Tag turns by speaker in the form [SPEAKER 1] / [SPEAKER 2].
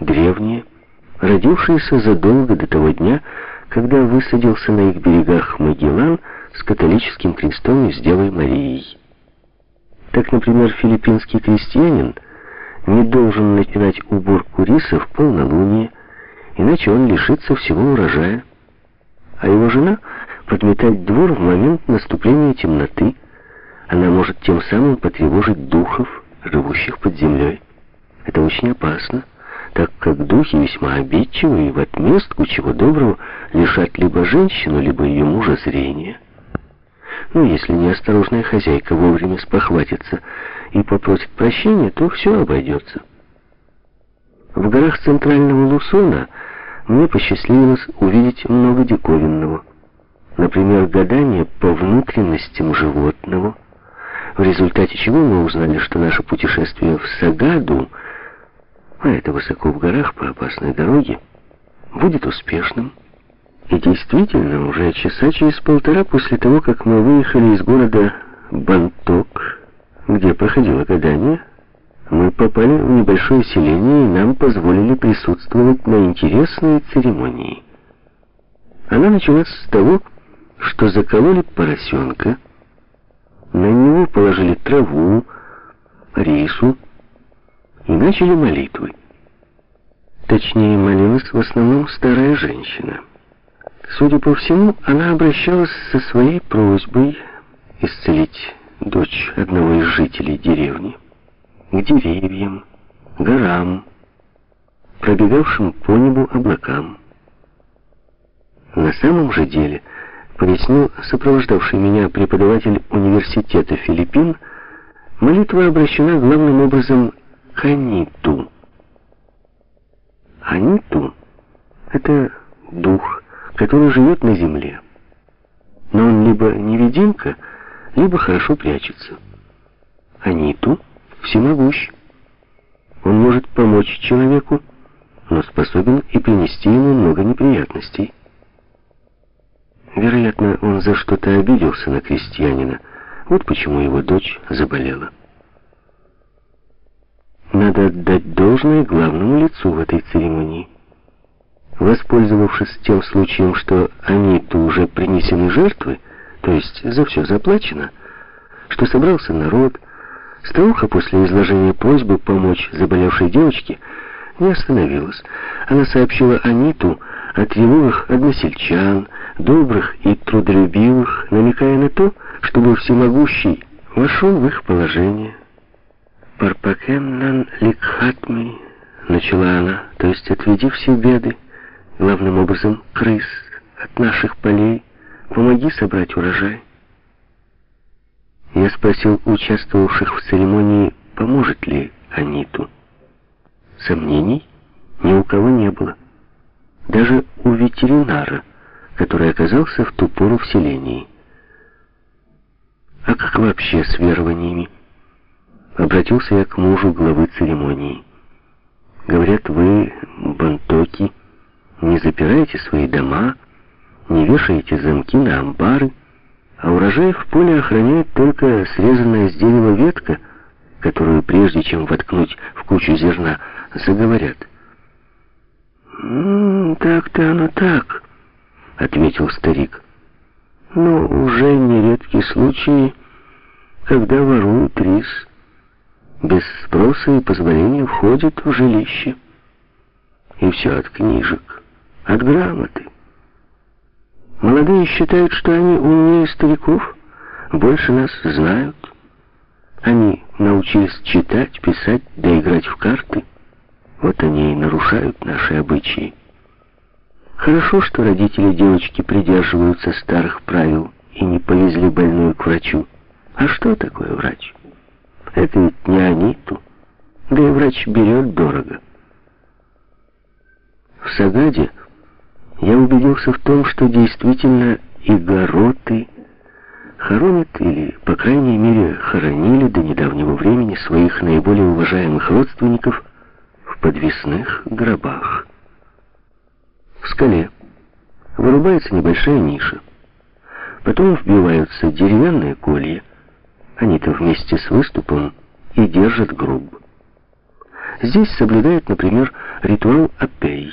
[SPEAKER 1] древние, родившиеся задолго до того дня, когда высадился на их берегах Магеллан с католическим крестом и с Девой Марией. Так, например, филиппинский крестьянин не должен начинать уборку риса в полнолуние, иначе он лишится всего урожая, а его жена подметать двор в момент наступления темноты, она может тем самым потревожить духов, живущих под землей. Это очень опасно, так как духи весьма обидчивы и в отместку чего доброго лишат либо женщину, либо ее мужа зрения. Ну, если неосторожная хозяйка вовремя спохватится и попросит прощения, то все обойдется. В горах центрального Лусона мне посчастливилось увидеть много диковинного. Например, гадание по внутренностям животного, в результате чего мы узнали, что наше путешествие в Сагаду, а это высоко в горах по опасной дороге, будет успешным. И действительно, уже часа через полтора после того, как мы выехали из города Банток, где проходило гадание, мы попали в небольшое селение, и нам позволили присутствовать на интересной церемонии. Она началась с того, что закололи поросенка, на него положили траву, рису и начали молитвы. Точнее, молилась в основном старая женщина. Судя по всему, она обращалась со своей просьбой исцелить дочь одного из жителей деревни, к деревьям, горам, пробегавшим по небу облакам. На самом же деле, пояснил сопровождавший меня преподаватель университета Филиппин, молитва обращена главным образом к Аниту. Аниту — это дух, который живет на земле. Но он либо невидимка, либо хорошо прячется. Аниту всемогущ. Он может помочь человеку, но способен и принести ему много неприятностей. Вероятно, он за что-то обиделся на крестьянина. Вот почему его дочь заболела. Надо отдать должное главному лицу в этой церемонии. Воспользовавшись тем случаем, что они-то уже принесены жертвы, то есть за все заплачено, что собрался народ, старуха после изложения просьбы помочь заболевшей девочке не остановилась. Она сообщила Аниту о тревогах односельчан, добрых и трудолюбивых, намекая на то, чтобы всемогущий вошел в их положение. «Парпакемнан ликхатми», — начала она, то есть отведи все беды, главным образом крыс, от наших полей, помоги собрать урожай. Я спросил участвовавших в церемонии, поможет ли Аниту. Сомнений ни у кого не было. Даже у ветеринара, который оказался в ту пору в селении. А как вообще с верованиями? Обратился я к мужу главы церемонии. Говорят, вы, бантоки, не запираете свои дома, не вешаете замки на амбары, а урожай в поле охраняет только срезанная с дерева ветка, которую прежде чем воткнуть в кучу зерна, заговорят. «Так-то оно так», — ответил старик. «Но уже нередки случаи, когда воруют рис, без спроса и позволения входят в жилище. И все от книжек, от грамоты. Молодые считают, что они умнее стариков, больше нас знают. Они научились читать, писать, да играть в карты». Вот они и нарушают наши обычаи. Хорошо, что родители девочки придерживаются старых правил и не повезли больную к врачу. А что такое врач? Это ведь не Аниту. Да и врач берет дорого. В Сагаде я убедился в том, что действительно игороты хоронят или, по крайней мере, хоронили до недавнего времени своих наиболее уважаемых родственников – подвесных гробах. В скале вырубается небольшая ниша. Потом вбиваются деревянные колья. Они-то вместе с выступом и держат гроб. Здесь соблюдают, например, ритуал Апей